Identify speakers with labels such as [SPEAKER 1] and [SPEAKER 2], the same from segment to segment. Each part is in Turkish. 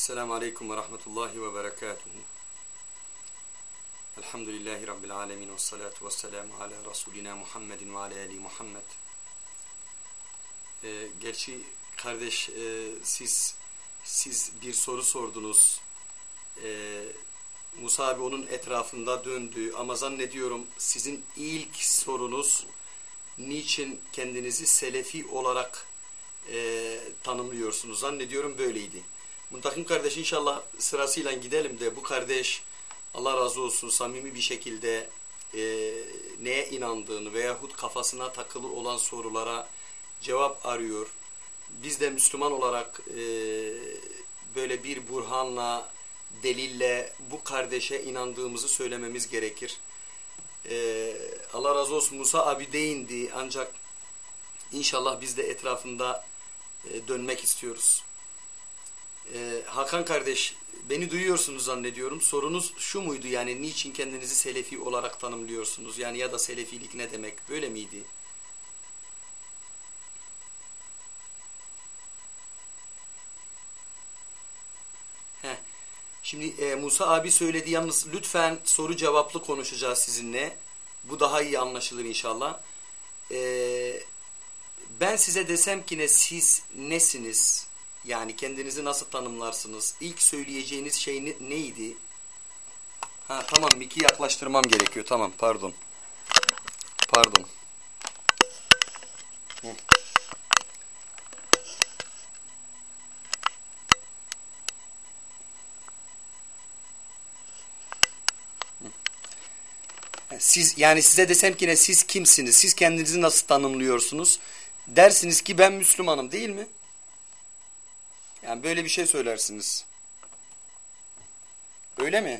[SPEAKER 1] Esselamu Aleyküm ve Rahmetullahi ve Berekatuhu. Elhamdülillahi Rabbil Alemin ve salatu ve selamu ala Resulina Muhammedin ve ala Ali Muhammed. Ee, gerçi kardeş e, siz siz bir soru sordunuz. Ee, Musa abi onun etrafında döndü ama zannediyorum sizin ilk sorunuz niçin kendinizi selefi olarak e, tanımlıyorsunuz? Zannediyorum böyleydi. Muntakim kardeş inşallah sırasıyla gidelim de bu kardeş Allah razı olsun samimi bir şekilde e, neye inandığını veyahut kafasına takılı olan sorulara cevap arıyor. Biz de Müslüman olarak e, böyle bir burhanla, delille bu kardeşe inandığımızı söylememiz gerekir. E, Allah razı olsun Musa abi değindi ancak inşallah biz de etrafında e, dönmek istiyoruz. Ee, Hakan kardeş beni duyuyorsunuz zannediyorum. Sorunuz şu muydu yani niçin kendinizi selefi olarak tanımlıyorsunuz? Yani ya da selefilik ne demek? Böyle miydi? Heh. Şimdi e, Musa abi söyledi yalnız lütfen soru cevaplı konuşacağız sizinle. Bu daha iyi anlaşılır inşallah. Ee, ben size desem ki ne siz nesiniz? Yani kendinizi nasıl tanımlarsınız? İlk söyleyeceğiniz şey ne, neydi? Ha tamam miki yaklaştırmam gerekiyor. Tamam pardon. Pardon. Siz yani size desem ki ne siz kimsiniz? Siz kendinizi nasıl tanımlıyorsunuz? Dersiniz ki ben Müslümanım değil mi? Yani böyle bir şey söylersiniz. Öyle mi?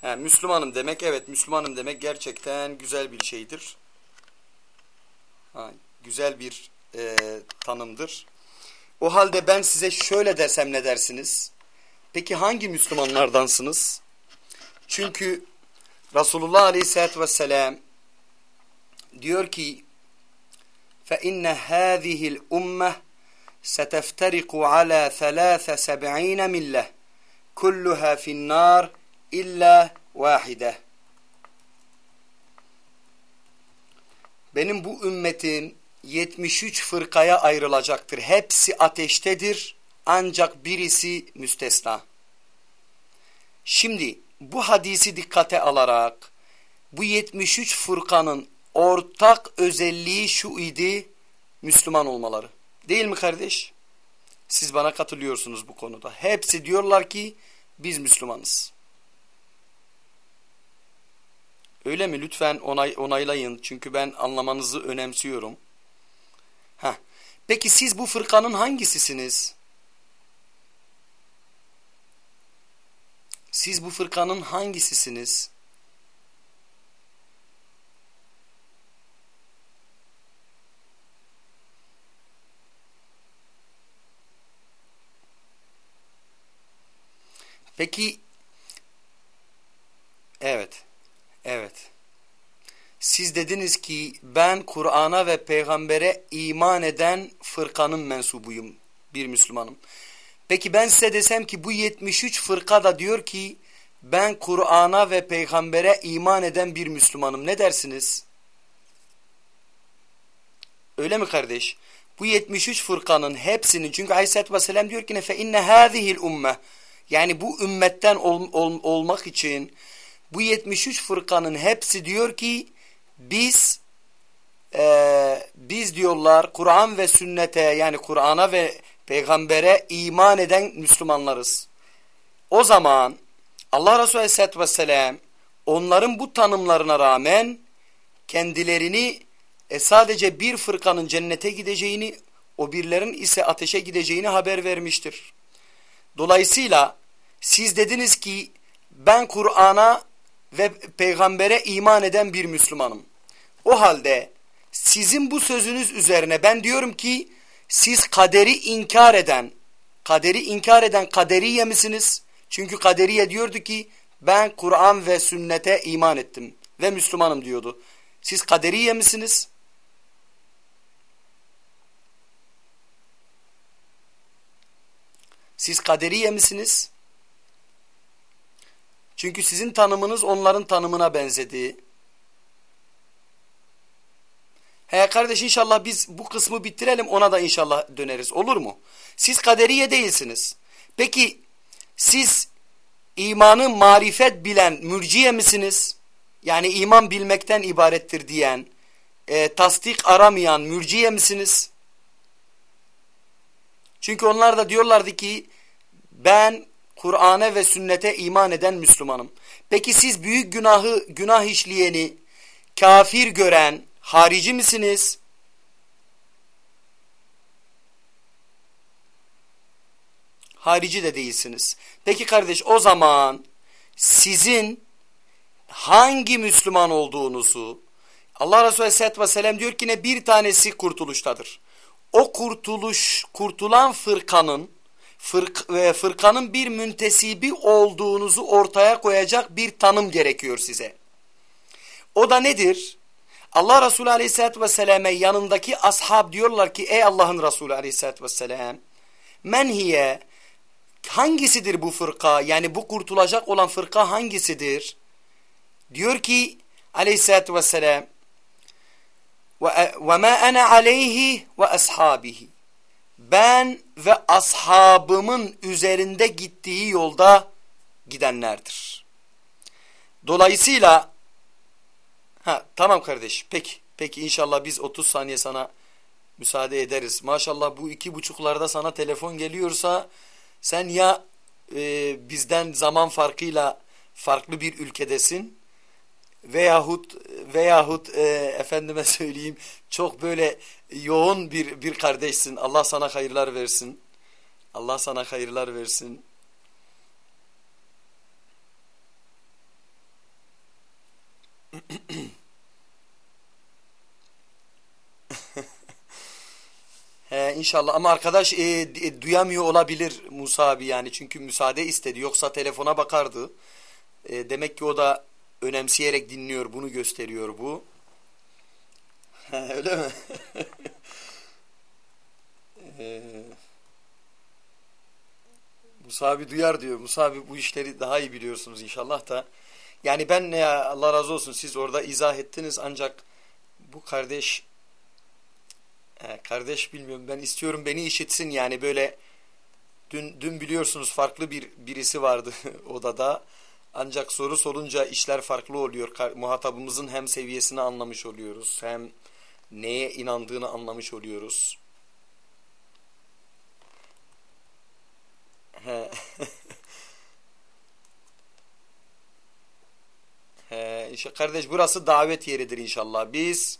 [SPEAKER 1] Ha, Müslümanım demek evet Müslümanım demek gerçekten güzel bir şeydir. Ha, güzel bir e, tanımdır. O halde ben size şöyle dersem ne dersiniz? Peki hangi Müslümanlardansınız? Çünkü Resulullah Aleyhisselatü Vesselam diyor ki فَاِنَّ هَذِهِ الْاُمَّةِ seteftariku ala 73 millah kulluha fin nar illa vahide. Benim bu ümmetim 73 fırkaya ayrılacaktır. Hepsi ateştedir ancak birisi müstesna. Şimdi bu hadisi dikkate alarak bu 73 fırkanın ortak özelliği şu idi Müslüman olmaları. Değil mi kardeş? Siz bana katılıyorsunuz bu konuda. Hepsi diyorlar ki biz Müslümanız. Öyle mi? Lütfen onay, onaylayın. Çünkü ben anlamanızı önemsiyorum. Heh. Peki siz bu fırkanın hangisisiniz? Siz bu fırkanın hangisisiniz? Peki evet evet siz dediniz ki ben Kur'an'a ve peygambere iman eden fırkanın mensubuyum bir Müslümanım. Peki ben size desem ki bu 73 fırka da diyor ki ben Kur'an'a ve peygambere iman eden bir Müslümanım ne dersiniz? Öyle mi kardeş? Bu 73 fırkanın hepsinin çünkü Aleyhisselatü Vesselam diyor ki fe inne hâzihil ummeh yani bu ümmetten ol, ol, olmak için bu 73 fırkanın hepsi diyor ki biz e, biz diyorlar Kur'an ve sünnete yani Kur'an'a ve peygambere iman eden Müslümanlarız. O zaman Allah Resulü Aleyhisselatü Vesselam onların bu tanımlarına rağmen kendilerini e, sadece bir fırkanın cennete gideceğini o birlerin ise ateşe gideceğini haber vermiştir. Dolayısıyla siz dediniz ki ben Kur'an'a ve peygambere iman eden bir Müslümanım. O halde sizin bu sözünüz üzerine ben diyorum ki siz kaderi inkar eden, kaderi inkar eden kaderiye misiniz? Çünkü kaderiye diyordu ki ben Kur'an ve sünnete iman ettim ve Müslümanım diyordu. Siz kaderiye misiniz? Siz kaderiye misiniz? Çünkü sizin tanımınız onların tanımına benzedi. He kardeş inşallah biz bu kısmı bitirelim ona da inşallah döneriz olur mu? Siz kaderiye değilsiniz. Peki siz imanı marifet bilen mürciye misiniz? Yani iman bilmekten ibarettir diyen, e, tasdik aramayan mürciye misiniz? Çünkü onlar da diyorlardı ki ben Kur'an'a ve sünnete iman eden Müslümanım. Peki siz büyük günahı günah işleyeni kafir gören harici misiniz? Harici de değilsiniz. Peki kardeş o zaman sizin hangi Müslüman olduğunuzu Allah Resulü Aleyhisselatü Vesselam diyor ki ne bir tanesi kurtuluştadır. O kurtuluş, kurtulan fırkanın fırk, e, fırkanın bir müntesibi olduğunuzu ortaya koyacak bir tanım gerekiyor size. O da nedir? Allah Resulü Aleyhisselatü Vesselam'e yanındaki ashab diyorlar ki ey Allah'ın Resulü Aleyhisselatü Vesselam men hiye hangisidir bu fırka yani bu kurtulacak olan fırka hangisidir? Diyor ki Aleyhisselatü Vesselam ve ma ana aleyhi ve ashabihi ben ve ashabımın üzerinde gittiği yolda gidenlerdir. Dolayısıyla ha tamam kardeş peki peki inşallah biz 30 saniye sana müsaade ederiz. Maşallah bu iki buçuklarda sana telefon geliyorsa sen ya e, bizden zaman farkıyla farklı bir ülkedesin veyahut veyahut e, efendime söyleyeyim çok böyle yoğun bir bir kardeşsin. Allah sana hayırlar versin. Allah sana hayırlar versin. He, inşallah ama arkadaş e, e, duyamıyor olabilir Musa abi yani çünkü müsaade istedi yoksa telefona bakardı. E, demek ki o da önemseyerek dinliyor bunu gösteriyor bu. Öyle mi? ee, Musa abi duyar diyor. Musa abi bu işleri daha iyi biliyorsunuz inşallah da. Yani ben ne Allah razı olsun siz orada izah ettiniz ancak bu kardeş he, kardeş bilmiyorum ben istiyorum beni işitsin yani böyle dün dün biliyorsunuz farklı bir birisi vardı odada. Ancak soru sorunca işler farklı oluyor. Muhatabımızın hem seviyesini anlamış oluyoruz hem neye inandığını anlamış oluyoruz. He. Kardeş burası davet yeridir inşallah. Biz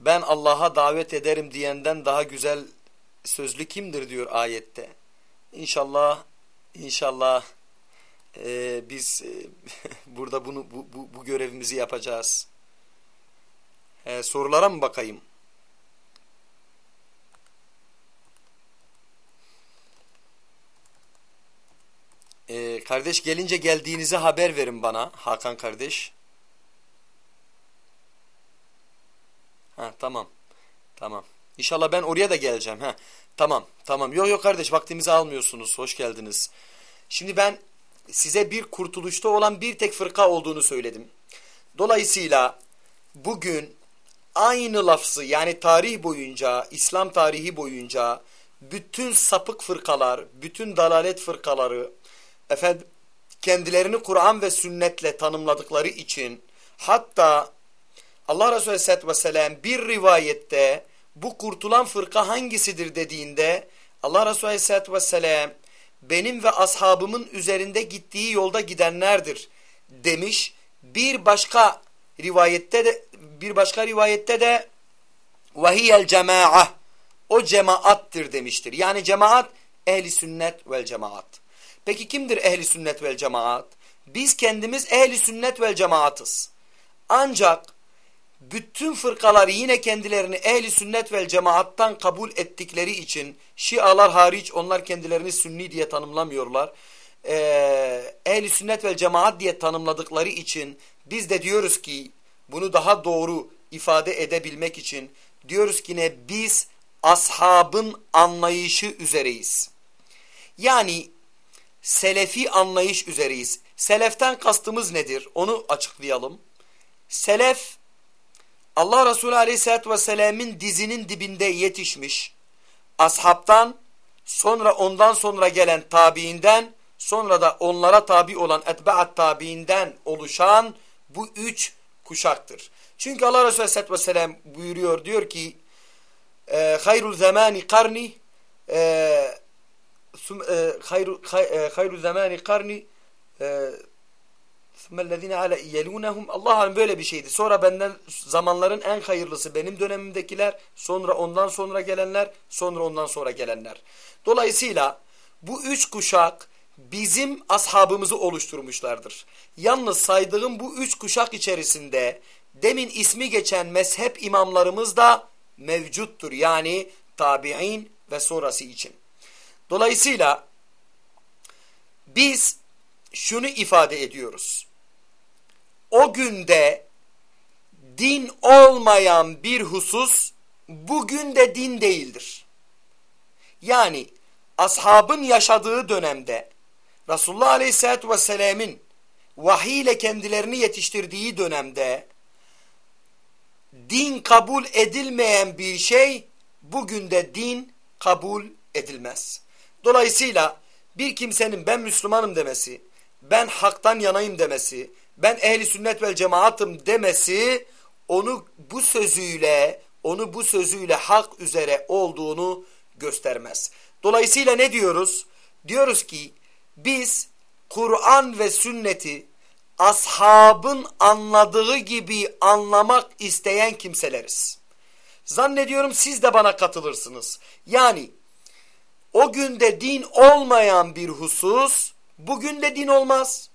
[SPEAKER 1] ben Allah'a davet ederim diyenden daha güzel sözlü kimdir diyor ayette. İnşallah inşallah e, biz e, burada bunu bu, bu, bu görevimizi yapacağız. E, sorulara mı bakayım? E, kardeş gelince geldiğinizi haber verin bana Hakan kardeş. Ha tamam. Tamam. İnşallah ben oraya da geleceğim. Ha tamam. Tamam. Yok yok kardeş vaktimizi almıyorsunuz. Hoş geldiniz. Şimdi ben size bir kurtuluşta olan bir tek fırka olduğunu söyledim. Dolayısıyla bugün aynı lafzı yani tarih boyunca, İslam tarihi boyunca bütün sapık fırkalar, bütün dalalet fırkaları efendim kendilerini Kur'an ve sünnetle tanımladıkları için hatta Allah Resulü Aleyhisselatü Vesselam bir rivayette bu kurtulan fırka hangisidir dediğinde Allah Resulü Aleyhisselatü Vesselam benim ve ashabımın üzerinde gittiği yolda gidenlerdir demiş. Bir başka rivayette de bir başka rivayette de vahiyel cema'a o cemaattır demiştir. Yani cemaat ehli sünnet vel cemaat. Peki kimdir ehli sünnet vel cemaat? Biz kendimiz ehli sünnet vel cemaatız. Ancak bütün fırkalar yine kendilerini ehli sünnet vel cemaattan kabul ettikleri için Şialar hariç onlar kendilerini sünni diye tanımlamıyorlar. Ee, ehli sünnet vel cemaat diye tanımladıkları için biz de diyoruz ki bunu daha doğru ifade edebilmek için diyoruz ki ne biz ashabın anlayışı üzereyiz. Yani selefi anlayış üzereyiz. Seleften kastımız nedir? Onu açıklayalım. Selef Allah Resulü Aleyhisselatü Vesselam'ın dizinin dibinde yetişmiş ashabtan sonra ondan sonra gelen tabiinden sonra da onlara tabi olan etba'at tabiinden oluşan bu üç kuşaktır. Çünkü Allah Resulü Aleyhisselatü Vesselam buyuruyor diyor ki e, hayrul zamani karni e, hayru hayru zamani karni ثُمَّ ala yelunhum Allah'ın böyle bir şeydi. Sonra benden zamanların en hayırlısı benim dönemimdekiler, sonra ondan sonra gelenler, sonra ondan sonra gelenler. Dolayısıyla bu üç kuşak bizim ashabımızı oluşturmuşlardır. Yalnız saydığım bu üç kuşak içerisinde demin ismi geçen mezhep imamlarımız da mevcuttur. Yani tabi'in ve sonrası için. Dolayısıyla biz şunu ifade ediyoruz. O günde din olmayan bir husus bugün de din değildir. Yani ashabın yaşadığı dönemde Resulullah Aleyhisselatü Vesselam'ın vahiy ile kendilerini yetiştirdiği dönemde din kabul edilmeyen bir şey bugün de din kabul edilmez. Dolayısıyla bir kimsenin ben Müslümanım demesi, ben haktan yanayım demesi, ben ehli sünnet vel cemaatım demesi onu bu sözüyle, onu bu sözüyle hak üzere olduğunu göstermez. Dolayısıyla ne diyoruz? Diyoruz ki biz Kur'an ve sünneti ashabın anladığı gibi anlamak isteyen kimseleriz. Zannediyorum siz de bana katılırsınız. Yani o günde din olmayan bir husus bugün de din olmaz.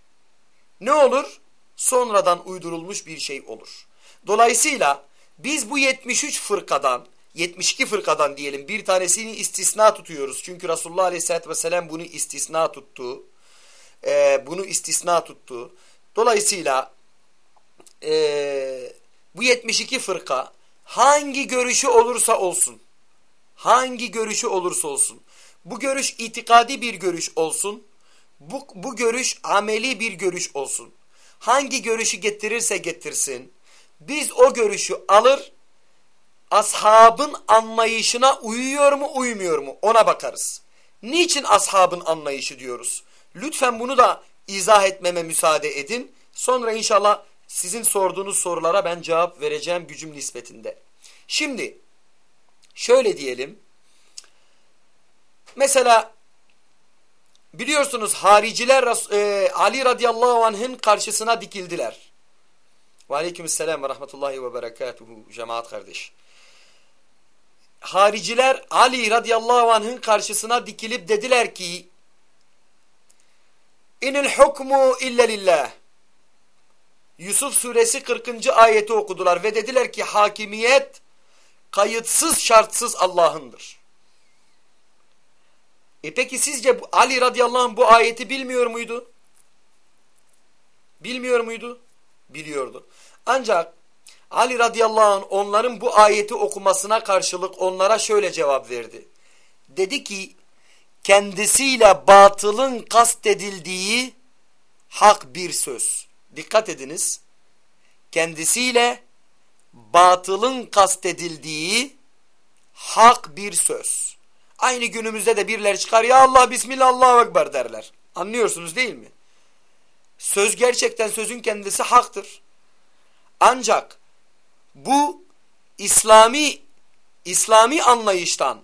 [SPEAKER 1] Ne olur? Sonradan uydurulmuş bir şey olur. Dolayısıyla biz bu 73 fırkadan 72 fırkadan diyelim bir tanesini istisna tutuyoruz. Çünkü Resulullah Aleyhisselatü Vesselam bunu istisna tuttu. Ee, bunu istisna tuttu. Dolayısıyla e, bu 72 fırka hangi görüşü olursa olsun hangi görüşü olursa olsun bu görüş itikadi bir görüş olsun bu, bu görüş ameli bir görüş olsun hangi görüşü getirirse getirsin biz o görüşü alır ashabın anlayışına uyuyor mu uymuyor mu ona bakarız. Niçin ashabın anlayışı diyoruz? Lütfen bunu da izah etmeme müsaade edin. Sonra inşallah sizin sorduğunuz sorulara ben cevap vereceğim gücüm nispetinde. Şimdi şöyle diyelim. Mesela biliyorsunuz hariciler e, Ali radıyallahu anh'ın karşısına dikildiler. Ve aleykümselam ve rahmetullahi ve berekatuhu cemaat kardeş hariciler Ali radıyallahu anh'ın karşısına dikilip dediler ki İnil hukmu illa lillah. Yusuf suresi 40. ayeti okudular ve dediler ki hakimiyet kayıtsız şartsız Allah'ındır. E peki sizce Ali radıyallahu anh bu ayeti bilmiyor muydu? Bilmiyor muydu? Biliyordu. Ancak Ali radıyallahu anh onların bu ayeti okumasına karşılık onlara şöyle cevap verdi. Dedi ki kendisiyle batılın kastedildiği hak bir söz. Dikkat ediniz. Kendisiyle batılın kastedildiği hak bir söz. Aynı günümüzde de birileri çıkar ya Allah Bismillah Allahu Ekber derler. Anlıyorsunuz değil mi? Söz gerçekten sözün kendisi haktır. Ancak bu İslami İslami anlayıştan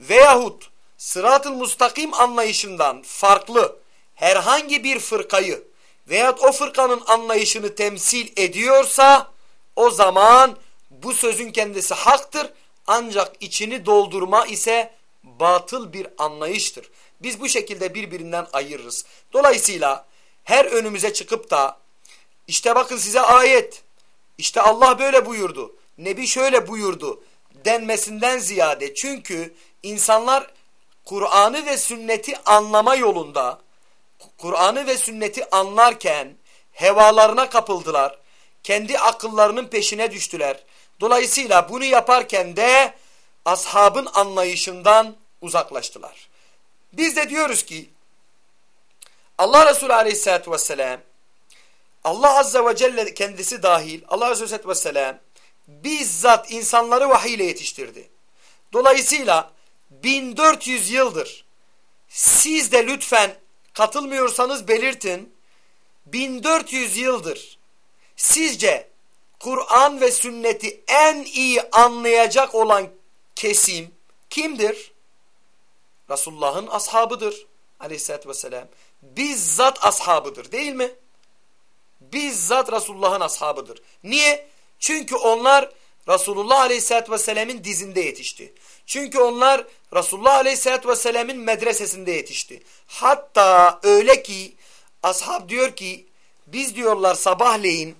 [SPEAKER 1] veyahut sırat-ı mustakim anlayışından farklı herhangi bir fırkayı veyahut o fırkanın anlayışını temsil ediyorsa o zaman bu sözün kendisi haktır ancak içini doldurma ise batıl bir anlayıştır. Biz bu şekilde birbirinden ayırırız. Dolayısıyla her önümüze çıkıp da işte bakın size ayet işte Allah böyle buyurdu. Nebi şöyle buyurdu denmesinden ziyade çünkü insanlar Kur'an'ı ve sünneti anlama yolunda Kur'an'ı ve sünneti anlarken hevalarına kapıldılar. Kendi akıllarının peşine düştüler. Dolayısıyla bunu yaparken de ashabın anlayışından uzaklaştılar. Biz de diyoruz ki Allah Resulü Aleyhisselatü Vesselam Allah Azze ve Celle kendisi dahil Allah Resulü Aleyhisselatü Vesselam bizzat insanları vahiy ile yetiştirdi. Dolayısıyla 1400 yıldır siz de lütfen katılmıyorsanız belirtin. 1400 yıldır sizce Kur'an ve sünneti en iyi anlayacak olan kesim kimdir? Resulullah'ın ashabıdır aleyhissalatü vesselam. Bizzat ashabıdır değil mi? Bizzat Resulullah'ın ashabıdır. Niye? Çünkü onlar Resulullah aleyhissalatü vesselam'ın dizinde yetişti. Çünkü onlar Resulullah aleyhissalatü vesselam'ın medresesinde yetişti. Hatta öyle ki ashab diyor ki biz diyorlar sabahleyin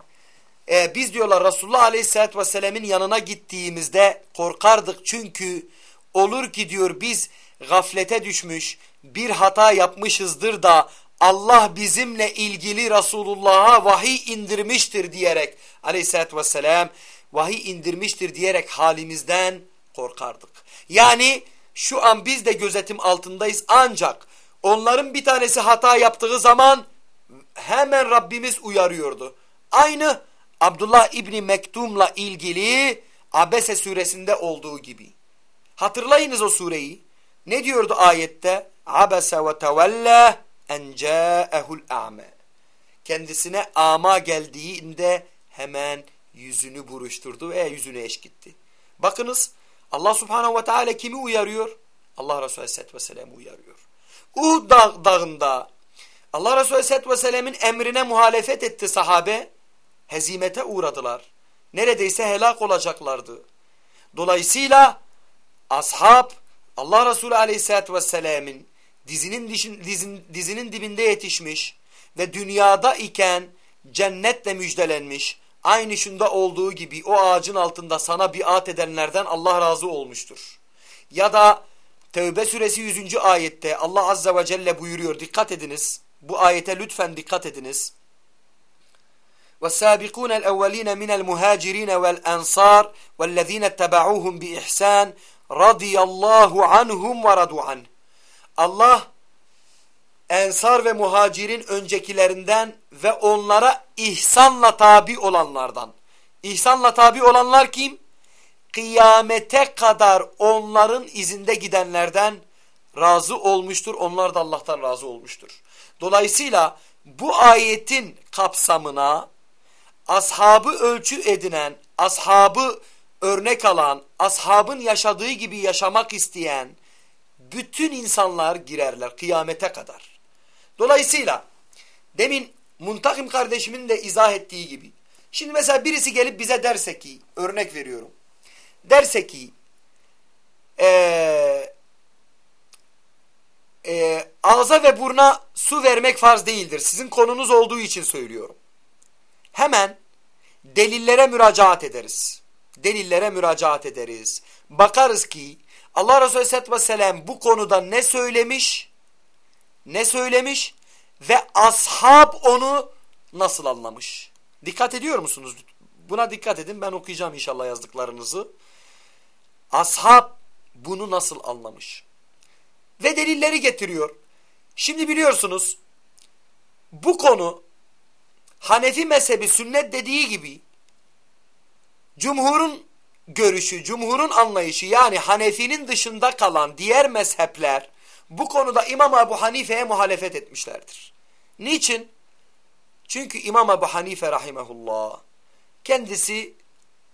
[SPEAKER 1] e, biz diyorlar Resulullah aleyhissalatü vesselam'ın yanına gittiğimizde korkardık. Çünkü olur ki diyor biz gaflete düşmüş bir hata yapmışızdır da Allah bizimle ilgili Resulullah'a vahiy indirmiştir diyerek aleyhissalatü vesselam vahiy indirmiştir diyerek halimizden korkardık. Yani şu an biz de gözetim altındayız ancak onların bir tanesi hata yaptığı zaman hemen Rabbimiz uyarıyordu. Aynı Abdullah İbni Mektum'la ilgili Abese suresinde olduğu gibi. Hatırlayınız o sureyi. Ne diyordu ayette? Abese ve tevelle en câehul a'me. Kendisine ama geldiğinde hemen yüzünü buruşturdu ve yüzünü eşkitti. Bakınız Allah subhanahu ve teala kimi uyarıyor? Allah Resulü aleyhisselatü vesselam'ı uyarıyor. Uhud dağ, dağında Allah Resulü aleyhisselatü vesselam'ın emrine muhalefet etti sahabe. Hezimete uğradılar. Neredeyse helak olacaklardı. Dolayısıyla ashab Allah Resulü aleyhisselatü vesselam'ın dizinin, dizin, dizinin dibinde yetişmiş ve dünyada iken cennetle müjdelenmiş aynı şunda olduğu gibi o ağacın altında sana biat edenlerden Allah razı olmuştur. Ya da Tevbe suresi 100. ayette Allah azze ve celle buyuruyor dikkat ediniz. Bu ayete lütfen dikkat ediniz. والسابقون الأولين من المهاجرين والأنصار والذين اتبعوهم بإحسان رضي الله عنهم ورضوا عنه Allah ensar ve muhacirin öncekilerinden ve onlara ihsanla tabi olanlardan. İhsanla tabi olanlar kim? Kıyamete kadar onların izinde gidenlerden razı olmuştur. Onlar da Allah'tan razı olmuştur. Dolayısıyla bu ayetin kapsamına ashabı ölçü edinen, ashabı örnek alan, ashabın yaşadığı gibi yaşamak isteyen bütün insanlar girerler kıyamete kadar. Dolayısıyla demin Muntakim kardeşimin de izah ettiği gibi. Şimdi mesela birisi gelip bize derse ki, örnek veriyorum. Derse ki, ee, e, ağza ve buruna su vermek farz değildir. Sizin konunuz olduğu için söylüyorum. Hemen delillere müracaat ederiz. Delillere müracaat ederiz. Bakarız ki Allah Resulü Aleyhisselatü Vesselam bu konuda ne söylemiş, ne söylemiş ve ashab onu nasıl anlamış? Dikkat ediyor musunuz? Buna dikkat edin. Ben okuyacağım inşallah yazdıklarınızı. Ashab bunu nasıl anlamış? Ve delilleri getiriyor. Şimdi biliyorsunuz bu konu Hanefi mezhebi sünnet dediği gibi cumhurun görüşü, cumhurun anlayışı yani Hanefi'nin dışında kalan diğer mezhepler bu konuda İmam Ebu Hanife'ye muhalefet etmişlerdir. Niçin? Çünkü İmam Ebu Hanife rahimehullah kendisi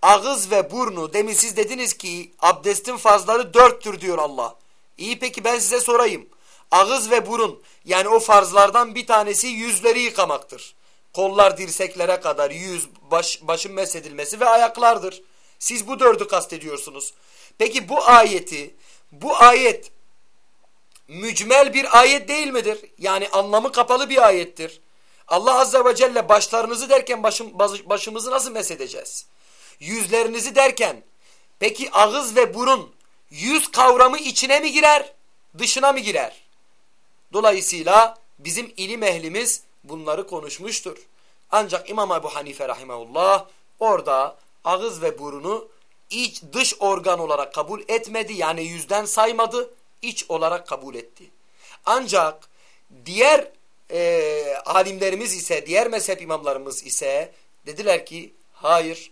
[SPEAKER 1] ağız ve burnu demin siz dediniz ki abdestin fazları dörttür diyor Allah. İyi peki ben size sorayım. Ağız ve burun yani o farzlardan bir tanesi yüzleri yıkamaktır. Kollar dirseklere kadar yüz, baş, başın mesedilmesi ve ayaklardır. Siz bu dördü kastediyorsunuz. Peki bu ayeti, bu ayet mücmel bir ayet değil midir? Yani anlamı kapalı bir ayettir. Allah Azze ve Celle başlarınızı derken başım, başımızı nasıl mesedeceğiz? Yüzlerinizi derken peki ağız ve burun yüz kavramı içine mi girer, dışına mı girer? Dolayısıyla bizim ilim ehlimiz bunları konuşmuştur. Ancak İmam Ebu Hanife rahimahullah orada ağız ve burunu iç dış organ olarak kabul etmedi. Yani yüzden saymadı, iç olarak kabul etti. Ancak diğer e, alimlerimiz ise, diğer mezhep imamlarımız ise dediler ki hayır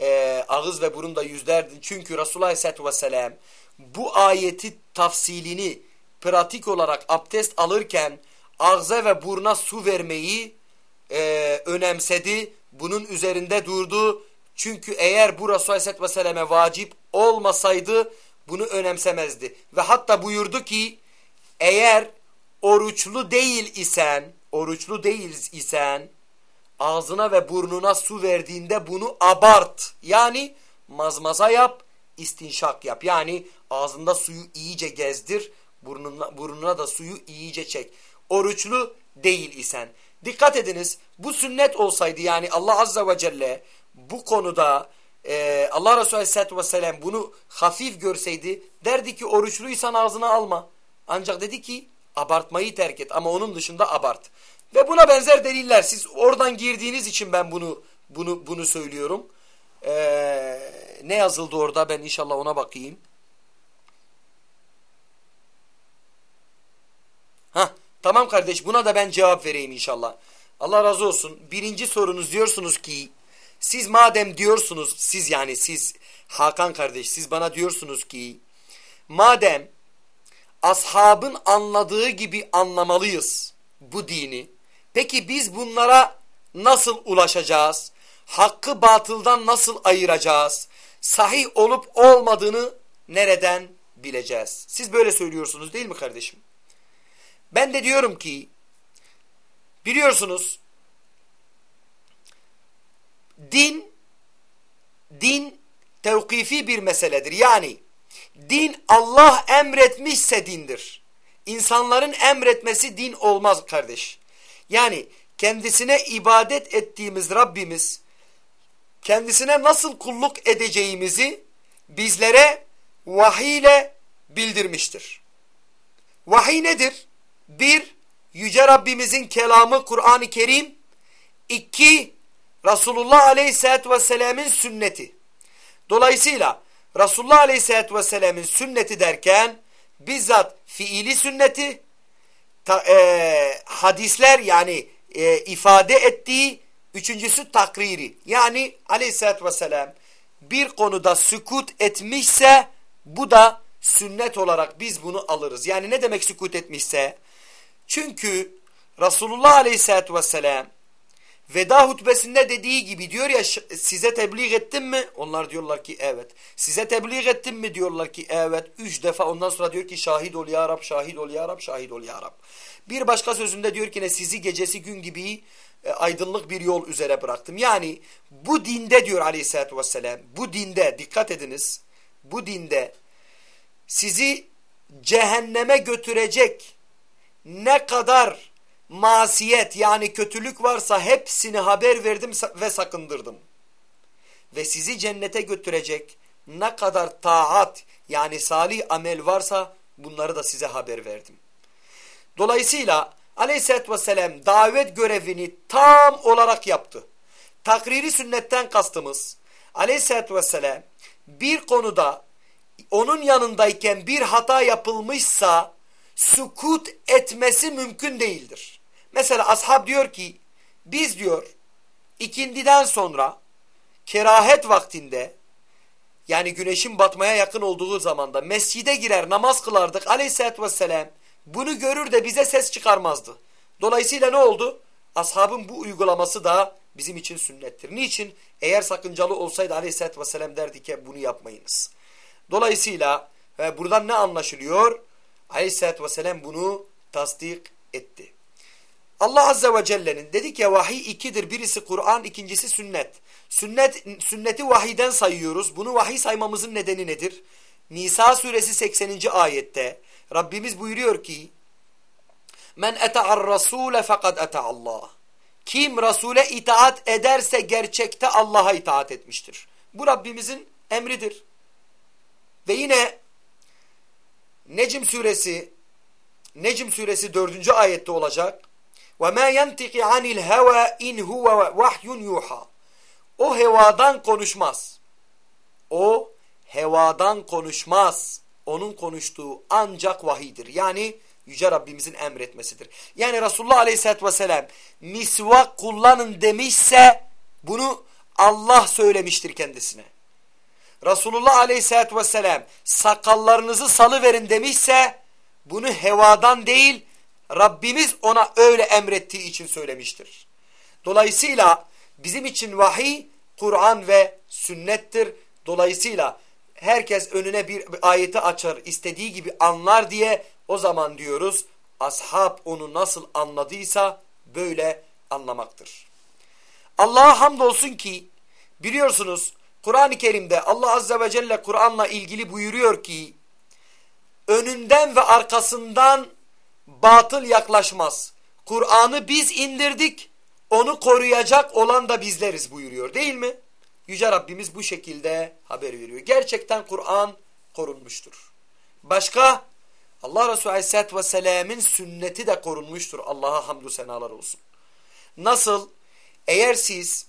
[SPEAKER 1] e, ağız ve burun da yüzlerdir. Çünkü Resulullah Aleyhisselatü Vesselam bu ayeti tafsilini pratik olarak abdest alırken ağza ve buruna su vermeyi e, önemsedi. Bunun üzerinde durdu. Çünkü eğer bu Resulullah Aleyhisselatü Vesselam'e vacip olmasaydı bunu önemsemezdi. Ve hatta buyurdu ki eğer oruçlu değil isen, oruçlu değil isen ağzına ve burnuna su verdiğinde bunu abart. Yani mazmaza yap, istinşak yap. Yani ağzında suyu iyice gezdir, burnuna, burnuna da suyu iyice çek. Oruçlu değil isen. Dikkat ediniz bu sünnet olsaydı yani Allah Azze ve Celle bu konuda e, Allah Resulü Aleyhisselatü Vesselam bunu hafif görseydi derdi ki oruçluysan ağzına alma. Ancak dedi ki abartmayı terk et ama onun dışında abart. Ve buna benzer deliller siz oradan girdiğiniz için ben bunu bunu bunu söylüyorum. Ee, ne yazıldı orada ben inşallah ona bakayım. Ha tamam kardeş buna da ben cevap vereyim inşallah. Allah razı olsun. Birinci sorunuz diyorsunuz ki siz madem diyorsunuz siz yani siz Hakan kardeş siz bana diyorsunuz ki madem ashabın anladığı gibi anlamalıyız bu dini. Peki biz bunlara nasıl ulaşacağız? Hakkı batıldan nasıl ayıracağız? Sahih olup olmadığını nereden bileceğiz? Siz böyle söylüyorsunuz değil mi kardeşim? Ben de diyorum ki biliyorsunuz din din tevkifi bir meseledir. Yani din Allah emretmişse dindir. İnsanların emretmesi din olmaz kardeş. Yani kendisine ibadet ettiğimiz Rabbimiz kendisine nasıl kulluk edeceğimizi bizlere vahiy ile bildirmiştir. Vahiy nedir? Bir, Yüce Rabbimizin kelamı Kur'an-ı Kerim. İki, Resulullah Aleyhisselatü Vesselam'ın sünneti. Dolayısıyla Resulullah Aleyhisselatü Vesselam'ın sünneti derken bizzat fiili sünneti, ta, e, hadisler yani e, ifade ettiği, üçüncüsü takriri. Yani Aleyhisselatü Vesselam bir konuda sükut etmişse bu da sünnet olarak biz bunu alırız. Yani ne demek sükut etmişse? Çünkü Resulullah Aleyhisselatü Vesselam veda hutbesinde dediği gibi diyor ya size tebliğ ettim mi? Onlar diyorlar ki evet. Size tebliğ ettim mi? Diyorlar ki evet. Üç defa ondan sonra diyor ki şahit ol ya Rab, şahit ol ya Rab, şahit ol ya Rab. Bir başka sözünde diyor ki ne sizi gecesi gün gibi e, aydınlık bir yol üzere bıraktım. Yani bu dinde diyor aleyhissalatü vesselam bu dinde dikkat ediniz bu dinde sizi cehenneme götürecek ne kadar masiyet yani kötülük varsa hepsini haber verdim ve sakındırdım. Ve sizi cennete götürecek ne kadar taat yani salih amel varsa bunları da size haber verdim. Dolayısıyla aleyhissalatü vesselam davet görevini tam olarak yaptı. Takriri sünnetten kastımız aleyhissalatü vesselam bir konuda onun yanındayken bir hata yapılmışsa sukut etmesi mümkün değildir. Mesela ashab diyor ki biz diyor ikindiden sonra kerahet vaktinde yani güneşin batmaya yakın olduğu zamanda mescide girer namaz kılardık aleyhissalatü vesselam bunu görür de bize ses çıkarmazdı. Dolayısıyla ne oldu? Ashabın bu uygulaması da bizim için sünnettir. Niçin? Eğer sakıncalı olsaydı aleyhissalatü vesselam derdi ki bunu yapmayınız. Dolayısıyla ve buradan ne anlaşılıyor? Aleyhisselatü Vesselam bunu tasdik etti. Allah Azze ve Celle'nin dedik ya vahiy ikidir. Birisi Kur'an, ikincisi sünnet. Sünnet sünneti vahiyden sayıyoruz. Bunu vahiy saymamızın nedeni nedir? Nisa suresi 80. ayette Rabbimiz buyuruyor ki Men eta'ar rasule fekad Allah. Kim Resul'e itaat ederse gerçekte Allah'a itaat etmiştir. Bu Rabbimizin emridir. Ve yine Necm suresi Necm suresi dördüncü ayette olacak. Ve ma yentiki anil heva in huve vahyun yuha. O hevadan konuşmaz. O hevadan konuşmaz. Onun konuştuğu ancak vahidir. Yani Yüce Rabbimizin emretmesidir. Yani Resulullah Aleyhisselatü Vesselam misvak kullanın demişse bunu Allah söylemiştir kendisine. Resulullah Aleyhisselatü Vesselam sakallarınızı salıverin demişse bunu hevadan değil Rabbimiz ona öyle emrettiği için söylemiştir. Dolayısıyla bizim için vahiy Kur'an ve sünnettir. Dolayısıyla herkes önüne bir ayeti açar istediği gibi anlar diye o zaman diyoruz ashab onu nasıl anladıysa böyle anlamaktır. Allah'a hamdolsun ki biliyorsunuz Kur'an-ı Kerim'de Allah Azze ve Celle Kur'an'la ilgili buyuruyor ki önünden ve arkasından batıl yaklaşmaz. Kur'an'ı biz indirdik onu koruyacak olan da bizleriz buyuruyor değil mi? Yüce Rabbimiz bu şekilde haber veriyor. Gerçekten Kur'an korunmuştur. Başka Allah Resulü Aleyhisselatü Vesselam'ın sünneti de korunmuştur. Allah'a hamdü senalar olsun. Nasıl? Eğer siz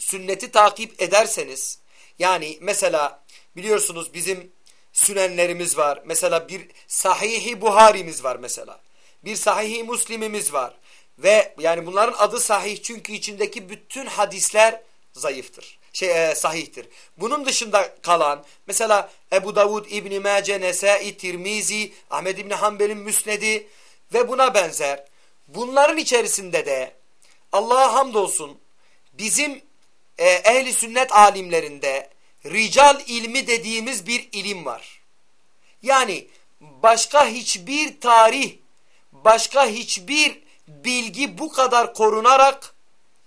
[SPEAKER 1] sünneti takip ederseniz yani mesela biliyorsunuz bizim sünenlerimiz var. Mesela bir sahihi Buhari'miz var mesela. Bir sahihi Müslim'imiz var. Ve yani bunların adı sahih çünkü içindeki bütün hadisler zayıftır. Şey e, sahihtir. Bunun dışında kalan mesela Ebu Davud İbn Mace, Nesai, Tirmizi, Ahmed İbn Hanbel'in Müsnedi ve buna benzer. Bunların içerisinde de Allah'a hamdolsun bizim e, ehli sünnet alimlerinde rical ilmi dediğimiz bir ilim var. Yani başka hiçbir tarih, başka hiçbir bilgi bu kadar korunarak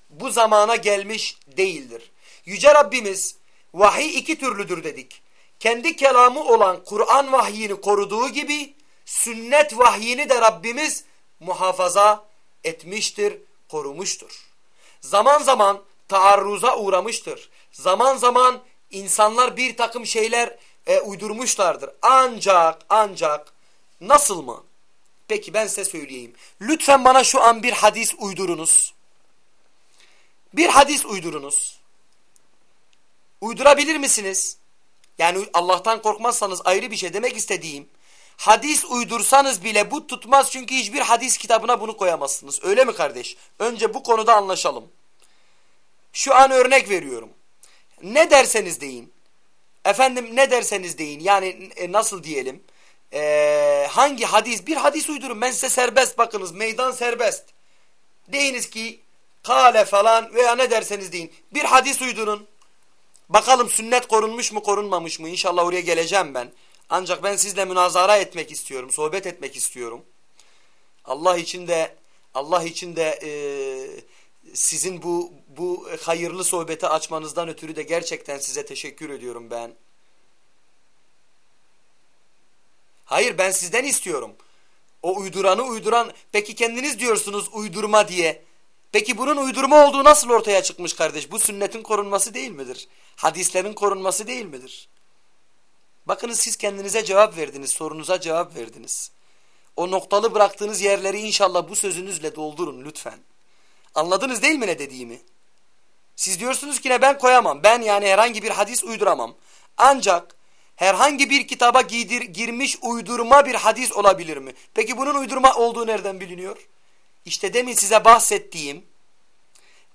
[SPEAKER 1] bu zamana gelmiş değildir. Yüce Rabbimiz vahiy iki türlüdür dedik. Kendi kelamı olan Kur'an vahyini koruduğu gibi sünnet vahyini de Rabbimiz muhafaza etmiştir, korumuştur. Zaman zaman taarruza uğramıştır. Zaman zaman insanlar bir takım şeyler e, uydurmuşlardır. Ancak ancak nasıl mı? Peki ben size söyleyeyim. Lütfen bana şu an bir hadis uydurunuz. Bir hadis uydurunuz. Uydurabilir misiniz? Yani Allah'tan korkmazsanız ayrı bir şey demek istediğim. Hadis uydursanız bile bu tutmaz çünkü hiçbir hadis kitabına bunu koyamazsınız. Öyle mi kardeş? Önce bu konuda anlaşalım. Şu an örnek veriyorum. Ne derseniz deyin. Efendim ne derseniz deyin. Yani e, nasıl diyelim? Ee, hangi hadis? Bir hadis uydurun. Ben size serbest bakınız. Meydan serbest. Deyiniz ki kale falan veya ne derseniz deyin. Bir hadis uydurun. Bakalım sünnet korunmuş mu korunmamış mı? İnşallah oraya geleceğim ben. Ancak ben sizle münazara etmek istiyorum. Sohbet etmek istiyorum. Allah için de Allah için de e, sizin bu bu hayırlı sohbeti açmanızdan ötürü de gerçekten size teşekkür ediyorum ben. Hayır ben sizden istiyorum. O uyduranı uyduran peki kendiniz diyorsunuz uydurma diye. Peki bunun uydurma olduğu nasıl ortaya çıkmış kardeş? Bu sünnetin korunması değil midir? Hadislerin korunması değil midir? Bakınız siz kendinize cevap verdiniz, sorunuza cevap verdiniz. O noktalı bıraktığınız yerleri inşallah bu sözünüzle doldurun lütfen. Anladınız değil mi ne dediğimi? Siz diyorsunuz ki ne ben koyamam. Ben yani herhangi bir hadis uyduramam. Ancak herhangi bir kitaba giydir, girmiş uydurma bir hadis olabilir mi? Peki bunun uydurma olduğu nereden biliniyor? İşte demin size bahsettiğim,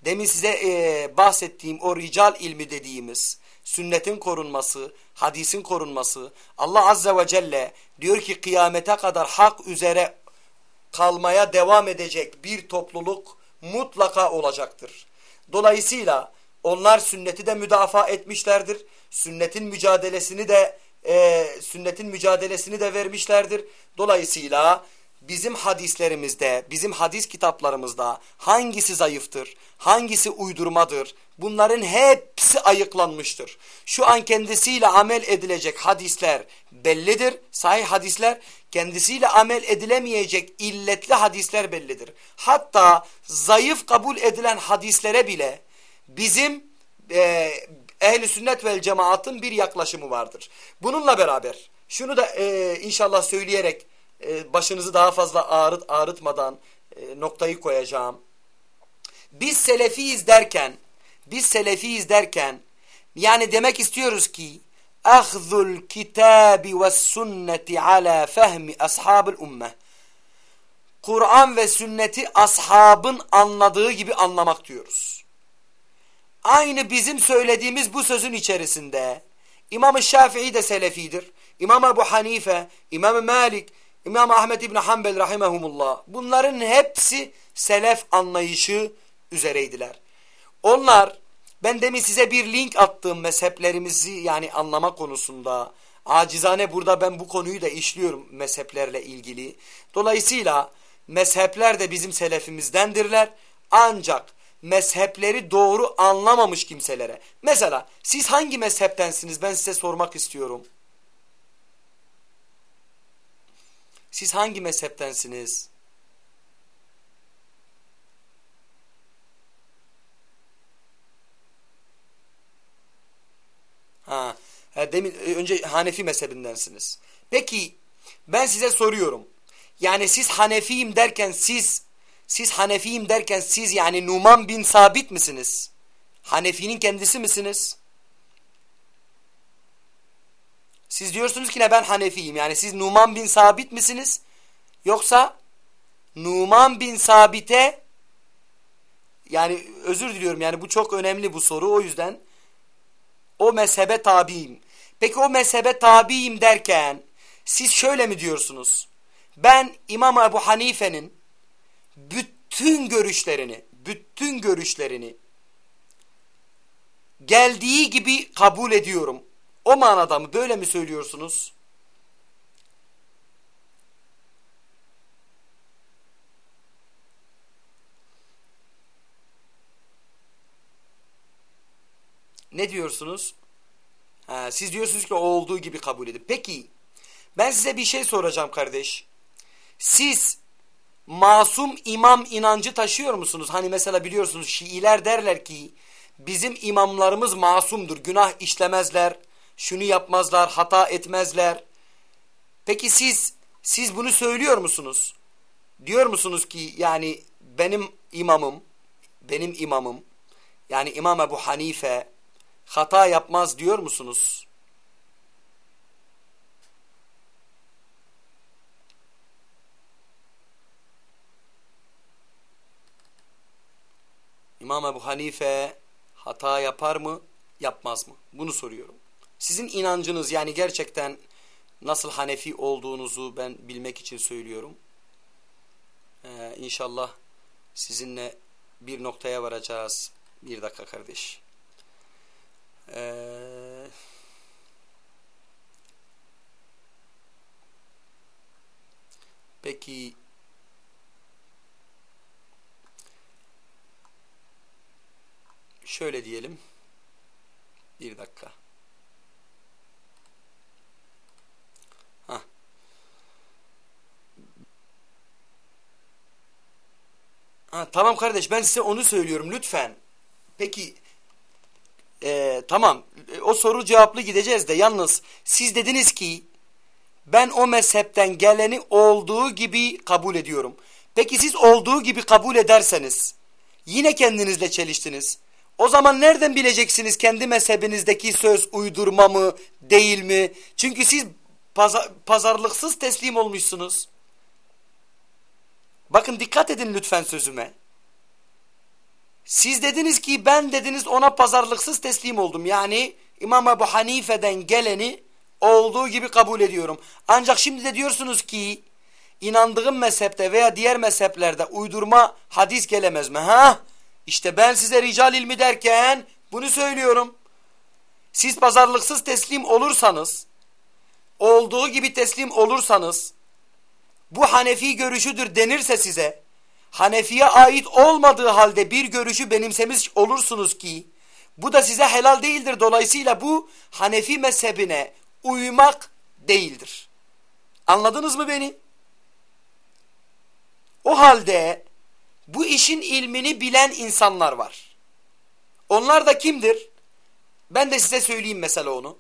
[SPEAKER 1] demin size e, bahsettiğim o rical ilmi dediğimiz, sünnetin korunması, hadisin korunması, Allah Azze ve Celle diyor ki kıyamete kadar hak üzere kalmaya devam edecek bir topluluk mutlaka olacaktır. Dolayısıyla onlar sünneti de müdafaa etmişlerdir. Sünnetin mücadelesini de e, sünnetin mücadelesini de vermişlerdir. Dolayısıyla bizim hadislerimizde, bizim hadis kitaplarımızda hangisi zayıftır, hangisi uydurmadır, bunların hepsi ayıklanmıştır. Şu an kendisiyle amel edilecek hadisler bellidir, sahih hadisler, kendisiyle amel edilemeyecek illetli hadisler bellidir. Hatta zayıf kabul edilen hadislere bile bizim e, ehli sünnet vel cemaatın bir yaklaşımı vardır. Bununla beraber şunu da e, inşallah söyleyerek e, başınızı daha fazla ağrıt, ağrıtmadan e, noktayı koyacağım. Biz selefiyiz derken, biz selefiyiz derken yani demek istiyoruz ki ahzul kitabi ve sünneti ala fehmi ashabul ummeh. Kur'an ve sünneti ashabın anladığı gibi anlamak diyoruz. Aynı bizim söylediğimiz bu sözün içerisinde İmam-ı Şafii de selefidir. İmam Ebu Hanife, İmam Malik, İmam Ahmet İbni Hanbel rahimehumullah. Bunların hepsi selef anlayışı üzereydiler. Onlar ben demin size bir link attığım mezheplerimizi yani anlama konusunda acizane burada ben bu konuyu da işliyorum mezheplerle ilgili. Dolayısıyla mezhepler de bizim selefimizdendirler. Ancak mezhepleri doğru anlamamış kimselere. Mesela siz hangi mezheptensiniz ben size sormak istiyorum. Siz hangi mezheptensiniz? Ha, demin e, önce Hanefi mezhebindensiniz. Peki ben size soruyorum. Yani siz Hanefiyim derken siz siz Hanefiyim derken siz yani Numan bin Sabit misiniz? Hanefi'nin kendisi misiniz? Siz diyorsunuz ki ne ben Hanefiyim. Yani siz Numan bin Sabit misiniz? Yoksa Numan bin Sabit'e yani özür diliyorum yani bu çok önemli bu soru o yüzden o mezhebe tabiyim. Peki o mezhebe tabiyim derken siz şöyle mi diyorsunuz? Ben İmam Ebu Hanife'nin bütün görüşlerini, bütün görüşlerini geldiği gibi kabul ediyorum. O manada mı? Böyle mi söylüyorsunuz? Ne diyorsunuz? Ha, siz diyorsunuz ki o olduğu gibi kabul edin. Peki ben size bir şey soracağım kardeş. Siz masum imam inancı taşıyor musunuz? Hani mesela biliyorsunuz Şiiler derler ki bizim imamlarımız masumdur. Günah işlemezler, şunu yapmazlar, hata etmezler. Peki siz siz bunu söylüyor musunuz? Diyor musunuz ki yani benim imamım, benim imamım yani İmam Ebu Hanife hata yapmaz diyor musunuz? İmam Ebu Hanife hata yapar mı, yapmaz mı? Bunu soruyorum. Sizin inancınız yani gerçekten nasıl Hanefi olduğunuzu ben bilmek için söylüyorum. Ee, inşallah sizinle bir noktaya varacağız. Bir dakika kardeş. Ee, peki şöyle diyelim. Bir dakika. Hah. Ha, tamam kardeş ben size onu söylüyorum lütfen. Peki e, tamam o soru cevaplı gideceğiz de yalnız siz dediniz ki ben o mezhepten geleni olduğu gibi kabul ediyorum. Peki siz olduğu gibi kabul ederseniz yine kendinizle çeliştiniz. O zaman nereden bileceksiniz kendi mezhebinizdeki söz uydurma mı değil mi? Çünkü siz pazar, pazarlıksız teslim olmuşsunuz. Bakın dikkat edin lütfen sözüme. Siz dediniz ki ben dediniz ona pazarlıksız teslim oldum. Yani İmam Ebu Hanife'den geleni olduğu gibi kabul ediyorum. Ancak şimdi de diyorsunuz ki inandığım mezhepte veya diğer mezheplerde uydurma hadis gelemez mi? Ha? İşte ben size rical ilmi derken bunu söylüyorum. Siz pazarlıksız teslim olursanız, olduğu gibi teslim olursanız, bu Hanefi görüşüdür denirse size, Hanefi'ye ait olmadığı halde bir görüşü benimsemiş olursunuz ki, bu da size helal değildir. Dolayısıyla bu Hanefi mezhebine uymak değildir. Anladınız mı beni? O halde bu işin ilmini bilen insanlar var. Onlar da kimdir? Ben de size söyleyeyim mesela onu.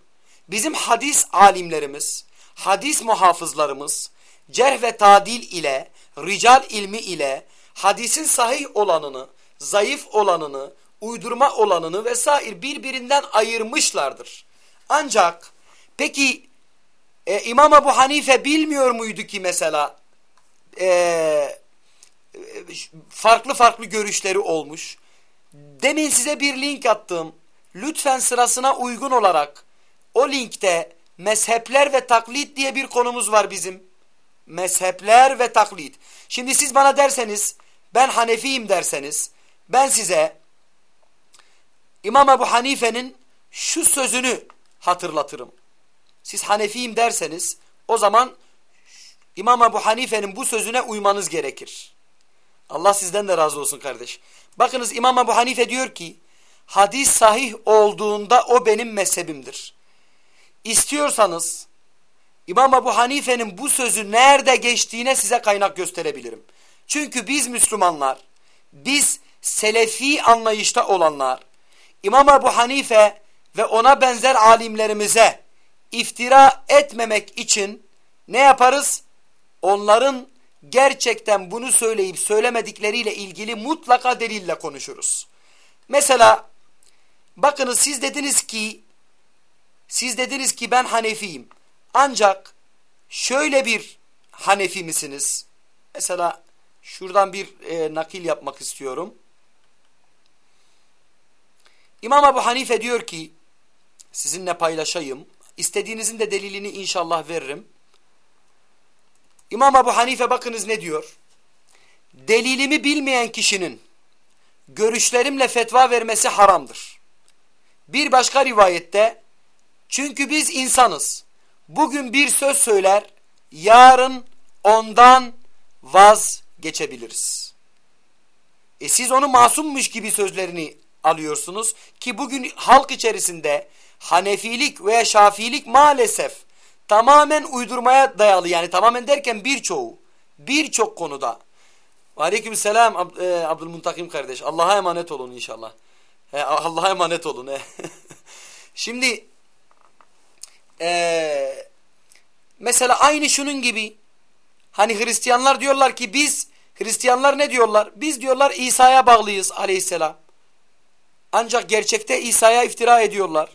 [SPEAKER 1] Bizim hadis alimlerimiz, hadis muhafızlarımız, cerh ve tadil ile, rical ilmi ile, hadisin sahih olanını, zayıf olanını, uydurma olanını vesaire birbirinden ayırmışlardır. Ancak peki e, İmam Ebu Hanife bilmiyor muydu ki mesela e, farklı farklı görüşleri olmuş. Demin size bir link attım. Lütfen sırasına uygun olarak o linkte mezhepler ve taklit diye bir konumuz var bizim. Mezhepler ve taklit. Şimdi siz bana derseniz ben Hanefiyim derseniz ben size İmam Ebu Hanife'nin şu sözünü hatırlatırım. Siz Hanefiyim derseniz o zaman İmam Ebu Hanife'nin bu sözüne uymanız gerekir. Allah sizden de razı olsun kardeş. Bakınız İmam Ebu Hanife diyor ki hadis sahih olduğunda o benim mezhebimdir. İstiyorsanız İmam Ebu Hanife'nin bu sözü nerede geçtiğine size kaynak gösterebilirim. Çünkü biz Müslümanlar, biz Selefi anlayışta olanlar, İmam Ebu Hanife ve ona benzer alimlerimize iftira etmemek için ne yaparız? Onların gerçekten bunu söyleyip söylemedikleriyle ilgili mutlaka delille konuşuruz. Mesela bakınız siz dediniz ki siz dediniz ki ben Hanefiyim. Ancak şöyle bir Hanefi misiniz? Mesela şuradan bir e, nakil yapmak istiyorum. İmam Ebu Hanife diyor ki sizinle paylaşayım. İstediğinizin de delilini inşallah veririm. İmam Ebu Hanife bakınız ne diyor? Delilimi bilmeyen kişinin görüşlerimle fetva vermesi haramdır. Bir başka rivayette çünkü biz insanız. Bugün bir söz söyler, yarın ondan vazgeçebiliriz. E siz onu masummuş gibi sözlerini alıyorsunuz ki bugün halk içerisinde Hanefilik veya Şafiilik maalesef tamamen uydurmaya dayalı yani tamamen derken birçoğu birçok konuda. Aleyküm selam Ab e, Abdülmuntakim kardeş. Allah'a emanet olun inşallah. Allah'a emanet olun. Şimdi e, mesela aynı şunun gibi hani Hristiyanlar diyorlar ki biz Hristiyanlar ne diyorlar? Biz diyorlar İsa'ya bağlıyız aleyhisselam. Ancak gerçekte İsa'ya iftira ediyorlar.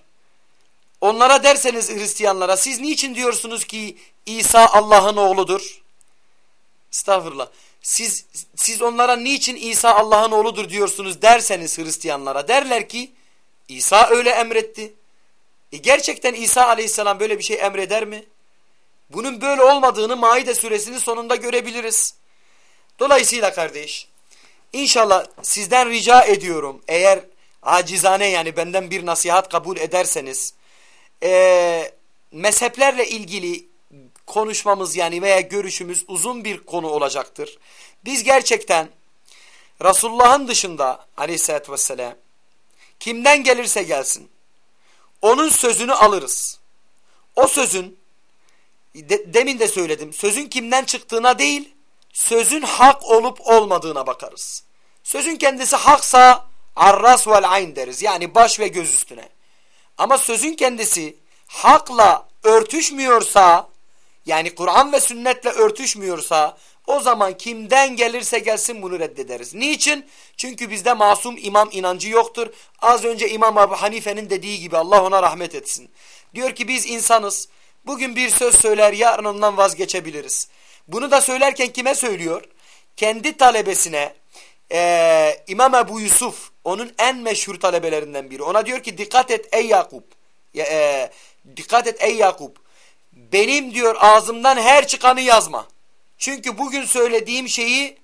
[SPEAKER 1] Onlara derseniz Hristiyanlara siz niçin diyorsunuz ki İsa Allah'ın oğludur? Estağfurullah. Siz, siz onlara niçin İsa Allah'ın oğludur diyorsunuz derseniz Hristiyanlara derler ki İsa öyle emretti. E gerçekten İsa aleyhisselam böyle bir şey emreder mi? Bunun böyle olmadığını Maide suresinin sonunda görebiliriz. Dolayısıyla kardeş inşallah sizden rica ediyorum eğer acizane yani benden bir nasihat kabul ederseniz e, mezheplerle ilgili konuşmamız yani veya görüşümüz uzun bir konu olacaktır. Biz gerçekten Resulullah'ın dışında aleyhissalatü vesselam kimden gelirse gelsin onun sözünü alırız. O sözün de, demin de söyledim sözün kimden çıktığına değil sözün hak olup olmadığına bakarız. Sözün kendisi haksa arras vel ayn deriz yani baş ve göz üstüne. Ama sözün kendisi hakla örtüşmüyorsa yani Kur'an ve sünnetle örtüşmüyorsa o zaman kimden gelirse gelsin bunu reddederiz. Niçin? Çünkü bizde masum imam inancı yoktur. Az önce İmam Ebu Hanife'nin dediği gibi Allah ona rahmet etsin. Diyor ki biz insanız. Bugün bir söz söyler yarın ondan vazgeçebiliriz. Bunu da söylerken kime söylüyor? Kendi talebesine e, İmam Ebu Yusuf onun en meşhur talebelerinden biri. Ona diyor ki dikkat et ey Yakup. E, dikkat et ey Yakup. Benim diyor ağzımdan her çıkanı yazma. Çünkü bugün söylediğim şeyi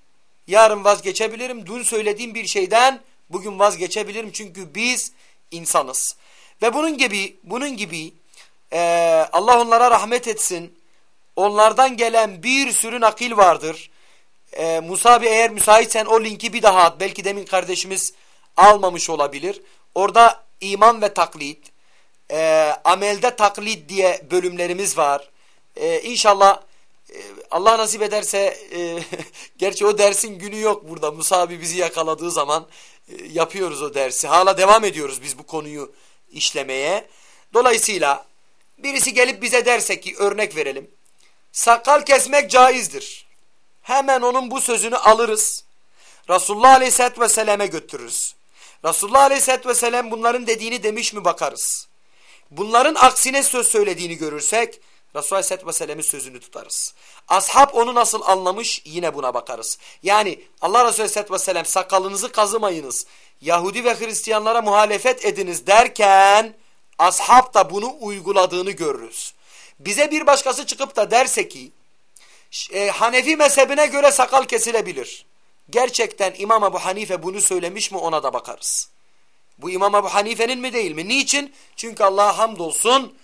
[SPEAKER 1] yarın vazgeçebilirim. Dün söylediğim bir şeyden bugün vazgeçebilirim. Çünkü biz insanız. Ve bunun gibi bunun gibi e, Allah onlara rahmet etsin. Onlardan gelen bir sürü nakil vardır. E, Musa abi eğer müsaitsen o linki bir daha at. Belki demin kardeşimiz almamış olabilir. Orada iman ve taklit, e, amelde taklit diye bölümlerimiz var. E, inşallah e, Allah nasip ederse e, gerçi o dersin günü yok burada. Musa abi bizi yakaladığı zaman e, yapıyoruz o dersi. Hala devam ediyoruz biz bu konuyu işlemeye. Dolayısıyla birisi gelip bize derse ki örnek verelim. Sakal kesmek caizdir. Hemen onun bu sözünü alırız. Resulullah Aleyhisselatü Vesselam'e götürürüz. Resulullah Aleyhisselatü Vesselam bunların dediğini demiş mi bakarız. Bunların aksine söz söylediğini görürsek Resulullah Aleyhisselatü Vesselam'ın sözünü tutarız. Ashab onu nasıl anlamış yine buna bakarız. Yani Allah Resulü Aleyhisselatü Vesselam sakalınızı kazımayınız. Yahudi ve Hristiyanlara muhalefet ediniz derken ashab da bunu uyguladığını görürüz. Bize bir başkası çıkıp da derse ki e, Hanefi mezhebine göre sakal kesilebilir. Gerçekten İmam Ebu Hanife bunu söylemiş mi ona da bakarız. Bu İmam Ebu Hanife'nin mi değil mi? Niçin? Çünkü Allah'a hamdolsun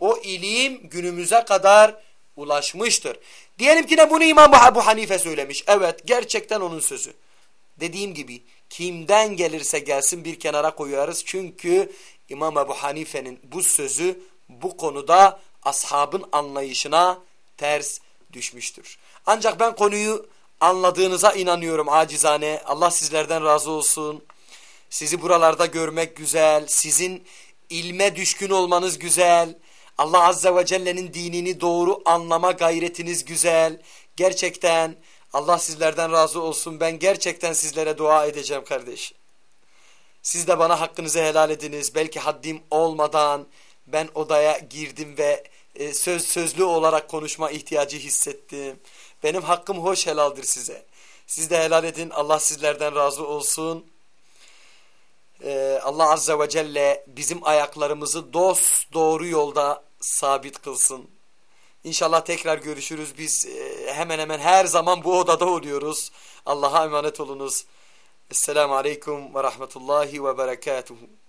[SPEAKER 1] o ilim günümüze kadar ulaşmıştır. Diyelim ki ne bunu İmam Ebu Hanife söylemiş. Evet gerçekten onun sözü. Dediğim gibi kimden gelirse gelsin bir kenara koyarız. Çünkü İmam Ebu Hanife'nin bu sözü bu konuda ashabın anlayışına ters düşmüştür. Ancak ben konuyu anladığınıza inanıyorum acizane. Allah sizlerden razı olsun. Sizi buralarda görmek güzel. Sizin ilme düşkün olmanız güzel. Allah Azze ve Celle'nin dinini doğru anlama gayretiniz güzel. Gerçekten Allah sizlerden razı olsun. Ben gerçekten sizlere dua edeceğim kardeş. Siz de bana hakkınızı helal ediniz. Belki haddim olmadan ben odaya girdim ve e, söz sözlü olarak konuşma ihtiyacı hissettim. Benim hakkım hoş helaldir size. Siz de helal edin. Allah sizlerden razı olsun. Ee, Allah Azze ve Celle bizim ayaklarımızı dost doğru yolda sabit kılsın. İnşallah tekrar görüşürüz. Biz e, hemen hemen her zaman bu odada oluyoruz. Allah'a emanet olunuz. Esselamu Aleyküm ve Rahmetullahi ve Berekatuhu.